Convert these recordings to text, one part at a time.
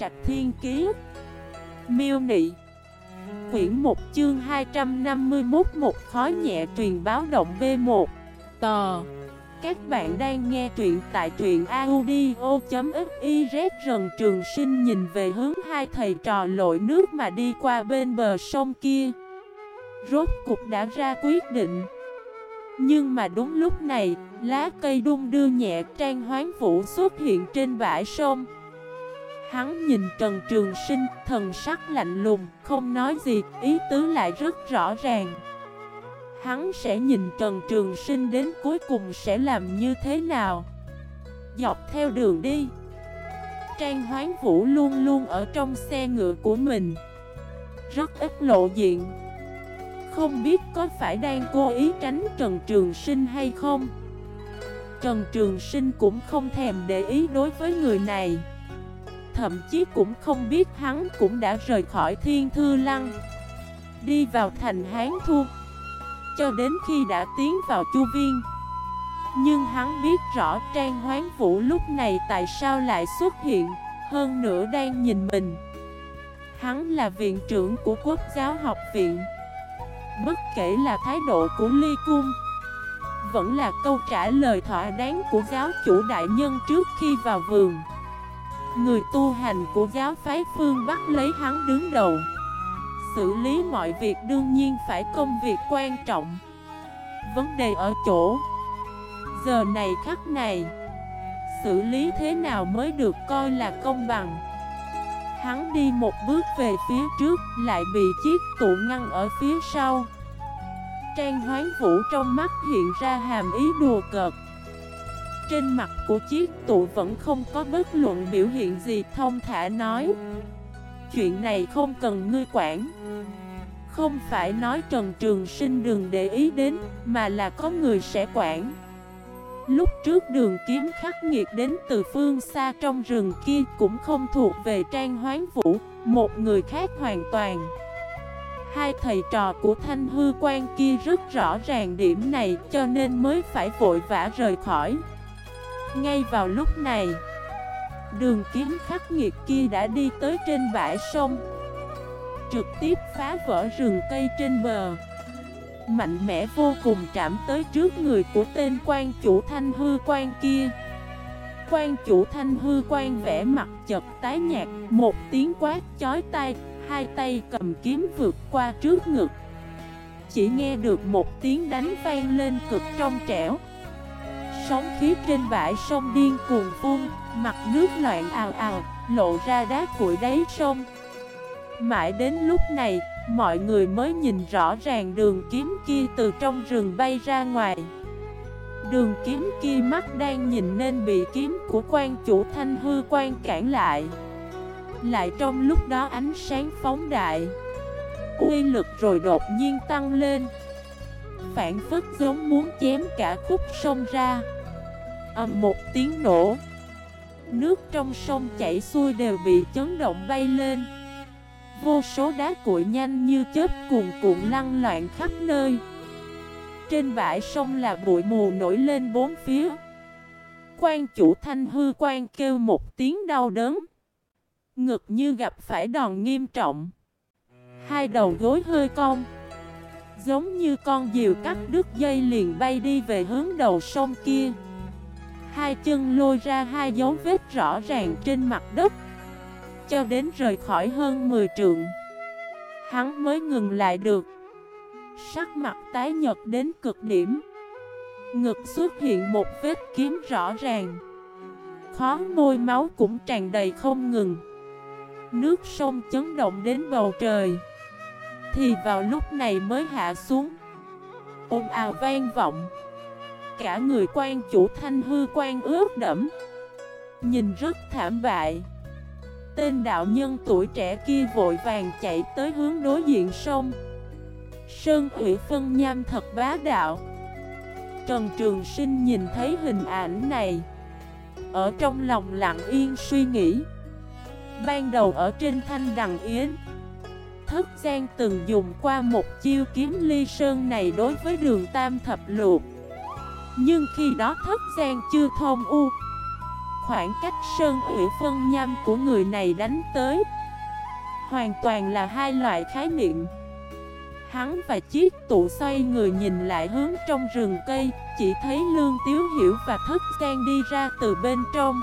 Trạch Thiên Kiế Miêu Nị. Quyển 1 chương 251 Một khói nhẹ truyền báo động B1 Tò. Các bạn đang nghe truyện tại truyện audio.xyz Rần Trường Sinh nhìn về hướng hai thầy trò lội nước mà đi qua bên bờ sông kia. Rốt cục đã ra quyết định. Nhưng mà đúng lúc này, lá cây đung đưa nhẹ trang hoán vũ xuất hiện trên bãi sông. Hắn nhìn Trần Trường Sinh, thần sắc lạnh lùng, không nói gì, ý tứ lại rất rõ ràng. Hắn sẽ nhìn Trần Trường Sinh đến cuối cùng sẽ làm như thế nào. Dọc theo đường đi. Trang Hoán Vũ luôn luôn ở trong xe ngựa của mình. Rất ít lộ diện. Không biết có phải đang cố ý tránh Trần Trường Sinh hay không. Trần Trường Sinh cũng không thèm để ý đối với người này thậm chí cũng không biết hắn cũng đã rời khỏi thiên thư lăng. Đi vào thành Hán Thu, Cho đến khi đã tiến vào chu viên. Nhưng hắn biết rõ Trang Hoán Vũ lúc này tại sao lại xuất hiện, Hơn nữa đang nhìn mình. Hắn là viện trưởng của Quốc giáo học viện. Bất kể là thái độ của Ly Cung, Vẫn là câu trả lời thỏa đáng của giáo chủ đại nhân trước khi vào vườn. Người tu hành của giáo phái phương Bắc lấy hắn đứng đầu. Xử lý mọi việc đương nhiên phải công việc quan trọng. Vấn đề ở chỗ, Giờ này khắc này, Xử lý thế nào mới được coi là công bằng? Hắn đi một bước về phía trước, Lại bị chiếc tụ ngăn ở phía sau. Trang hoán vũ trong mắt hiện ra hàm ý đùa cợt trên mặt của chiếc tụ vẫn không có bất luận biểu hiện gì, thông thả nói. Chuyện này không cần ngươi quản. Không phải nói Trần Trường Sinh đừng để ý đến, Mà là có người sẽ quản. Lúc trước đường kiếm khắc nghiệt đến từ phương xa trong rừng kia Cũng không thuộc về Trang Hoán Vũ, Một người khác hoàn toàn. Hai thầy trò của Thanh Hư Quan kia rất rõ ràng điểm này Cho nên mới phải vội vã rời khỏi ngay vào lúc này. Đường kiếm khắc nghiệt kia đã đi tới trên bãi sông, Trực tiếp phá vỡ rừng cây trên bờ. Mạnh mẽ vô cùng chạm tới trước người của tên quan chủ thanh hư quan kia. Quan chủ thanh hư quan vẽ mặt chật tái nhạt, Một tiếng quát chói tay Hai tay cầm kiếm vượt qua trước ngực. Chỉ nghe được một tiếng đánh vang lên cực trong trẻo. Sóng khí trên bãi sông điên cuồng phun, Mặt nước loạn ào ào, Lộ ra đá cuội đáy sông. Mãi đến lúc này, Mọi người mới nhìn rõ ràng đường kiếm kia từ trong rừng bay ra ngoài. Đường kiếm kia mắt đang nhìn nên bị kiếm của quan chủ thanh hư quan cản lại. Lại trong lúc đó ánh sáng phóng đại, Uy lực rồi đột nhiên tăng lên. Phản phất giống muốn chém cả khúc sông ra ầm một tiếng nổ. Nước trong sông chảy xuôi đều bị chấn động bay lên. Vô số đá cuội nhanh như chớp cuồn cuộn lăn loạn khắp nơi. Trên bãi sông là bụi mù nổi lên bốn phía. Quan chủ thanh hư quan kêu một tiếng đau đớn. Ngực như gặp phải đòn nghiêm trọng. Hai đầu gối hơi cong. Giống như con diều cắt đứt dây liền bay đi về hướng đầu sông kia. Hai chân lôi ra hai dấu vết rõ ràng trên mặt đất. Cho đến rời khỏi hơn 10 trượng, Hắn mới ngừng lại được. Sắc mặt tái nhật đến cực điểm. Ngực xuất hiện một vết kiếm rõ ràng. Khó môi máu cũng tràn đầy không ngừng. Nước sông chấn động đến bầu trời. Thì vào lúc này mới hạ xuống. Ồn ào vang vọng cả người quan chủ thanh hư quan ướt đẫm. Nhìn rất thảm bại. Tên đạo nhân tuổi trẻ kia vội vàng chạy tới hướng đối diện sông. Sơn Ủy phân nham thật bá đạo. Trần Trường Sinh nhìn thấy hình ảnh này. Ở trong lòng lặng yên suy nghĩ. Ban đầu ở trên thanh đằng yến, Thất Giang từng dùng qua một chiêu kiếm ly sơn này đối với đường tam thập luộc nhưng khi đó thất gian chưa thông u. Khoảng cách sơn ủy phân nham của người này đánh tới Hoàn toàn là hai loại khái niệm. Hắn và chiếc tụ xoay người nhìn lại hướng trong rừng cây, Chỉ thấy Lương Tiếu Hiểu và Thất Giang đi ra từ bên trong.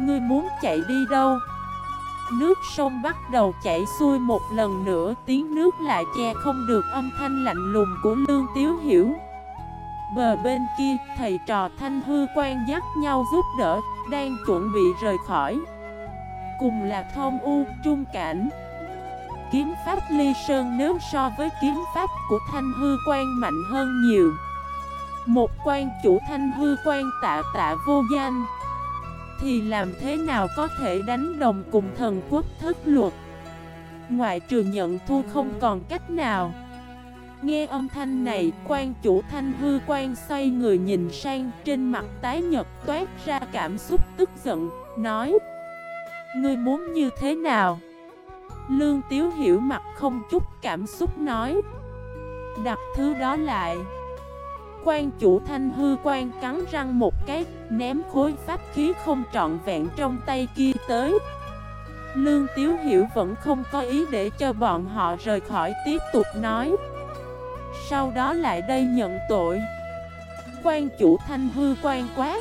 Ngươi muốn chạy đi đâu? Nước sông bắt đầu chảy xuôi một lần nữa, Tiếng nước lại che không được âm thanh lạnh lùng của Lương Tiếu Hiểu. Bờ bên kia, thầy trò Thanh Hư quan dắt nhau giúp đỡ Đang chuẩn bị rời khỏi. Cùng là Thôn U, Trung Cảnh. Kiếm pháp ly sơn nếu so với kiếm pháp của Thanh Hư quan mạnh hơn nhiều. Một quan chủ Thanh Hư quan tạ tạ vô danh. Thì làm thế nào có thể đánh đồng cùng thần quốc thất luật? Ngoại trừ nhận thua không còn cách nào. Nghe âm thanh này, quan chủ thanh hư quan xoay người nhìn sang Trên mặt tái nhật toát ra cảm xúc tức giận, nói Ngươi muốn như thế nào? Lương Tiếu hiểu mặt không chút cảm xúc nói Đặt thứ đó lại quan chủ thanh hư quan cắn răng một cái, ném khối pháp khí không trọn vẹn trong tay kia tới. Lương Tiếu Hiểu vẫn không có ý để cho bọn họ rời khỏi tiếp tục nói. Sau đó lại đây nhận tội. Quan chủ thanh hư quan quát.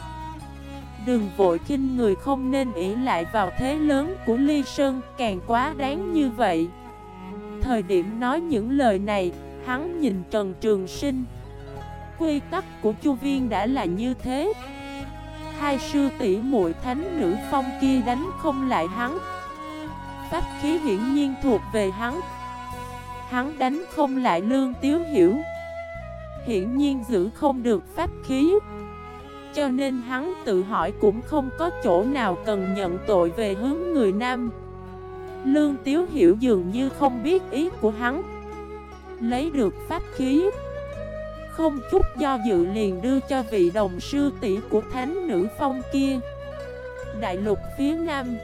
Đừng vội kinh người không nên ỷ lại vào thế lớn của Ly Sơn càng quá đáng như vậy. Thời điểm nói những lời này, hắn nhìn Trần Trường Sinh quy tắc của Chu Viên đã là như thế Hai sư tỷ muội thánh nữ phong kia đánh không lại hắn Pháp khí hiển nhiên thuộc về hắn Hắn đánh không lại lương tiếu hiểu. Hiển nhiên giữ không được pháp khí. Cho nên hắn tự hỏi cũng không có chỗ nào cần nhận tội về hướng người nam. Lương tiếu hiểu dường như không biết ý của hắn. Lấy được pháp khí. Không chút do dự liền đưa cho vị đồng sư tỷ của thánh nữ phong kia. Đại lục phía nam.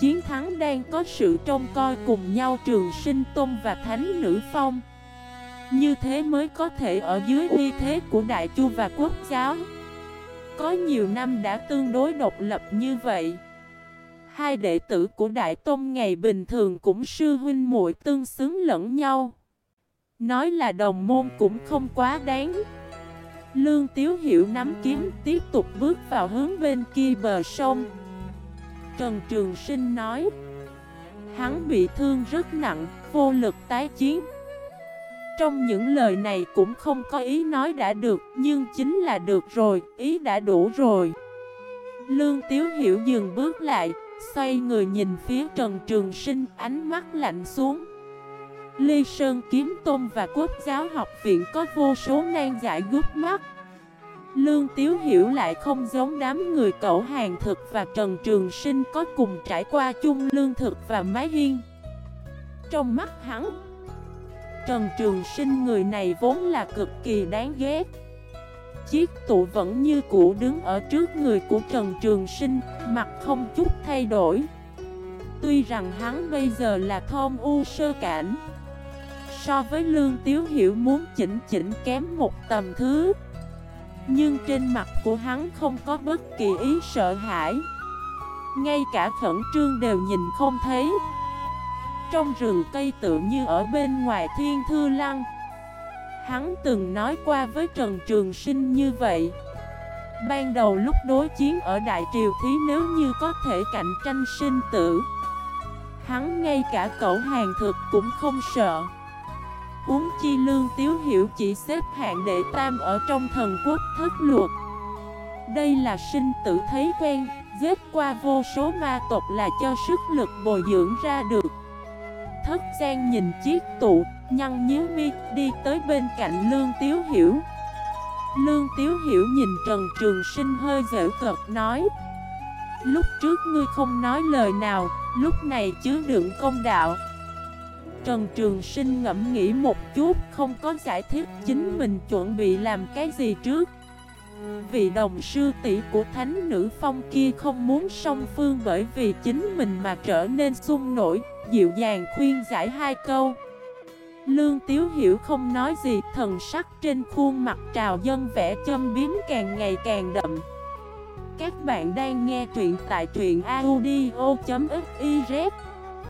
Chiến thắng đang có sự trông coi cùng nhau trường sinh tôn và thánh nữ phong. Như thế mới có thể ở dưới uy thế của đại chu và quốc giáo. Có nhiều năm đã tương đối độc lập như vậy. Hai đệ tử của Đại Tôn ngày bình thường cũng sư huynh muội tương xứng lẫn nhau. Nói là đồng môn cũng không quá đáng. Lương Tiếu Hiểu nắm kiếm tiếp tục bước vào hướng bên kia bờ sông. Trần Trường Sinh nói. Hắn bị thương rất nặng, vô lực tái chiến. Trong những lời này cũng không có ý nói đã được Nhưng chính là được rồi, ý đã đủ rồi. Lương Tiếu Hiểu dừng bước lại Xoay người nhìn phía Trần Trường Sinh ánh mắt lạnh xuống. Ly Sơn Kiếm Tôn và Quốc giáo học viện có vô số nan giải gút mắt. Lương Tiếu Hiểu lại không giống đám người cậu hàng thực và Trần Trường Sinh có cùng trải qua chung lương thực và mái hiên. Trong mắt hắn, Trần Trường Sinh người này vốn là cực kỳ đáng ghét. Chiếc tụ vẫn như cũ đứng ở trước người của Trần Trường Sinh, Mặt không chút thay đổi. Tuy rằng hắn bây giờ là thôn u sơ cảnh, So với Lương Tiếu Hiểu muốn chỉnh chỉnh kém một tầm thứ. Nhưng trên mặt của hắn không có bất kỳ ý sợ hãi. Ngay cả khẩn trương đều nhìn không thấy. Trong rừng cây tự như ở bên ngoài thiên thư lăng, Hắn từng nói qua với Trần Trường Sinh như vậy. Ban đầu lúc đối chiến ở Đại Triều Thí nếu như có thể cạnh tranh sinh tử, Hắn ngay cả cậu hàng thực cũng không sợ. Uống chi lương tiếu hiểu chỉ xếp hạng đệ tam ở trong thần quốc thất luật Đây là sinh tử thấy quen, Giết qua vô số ma tộc là cho sức lực bồi dưỡng ra được. Thất gian nhìn chiếc tụ, Nhăn nhíu mi, đi tới bên cạnh lương tiếu hiểu. Lương tiếu hiểu nhìn Trần Trường Sinh hơi dễ cợt, nói, Lúc trước ngươi không nói lời nào, Lúc này chứa đựng công đạo. Trần Trường Sinh ngẫm nghĩ một chút, Không có giải thích chính mình chuẩn bị làm cái gì trước. Vị đồng sư tỷ của thánh nữ phong kia không muốn song phương Bởi vì chính mình mà trở nên xung nổi, Dịu dàng khuyên giải hai câu. Lương Tiếu Hiểu không nói gì, Thần sắc trên khuôn mặt trào dân vẽ châm biếm càng ngày càng đậm. Các bạn đang nghe truyện tại truyện audio.fif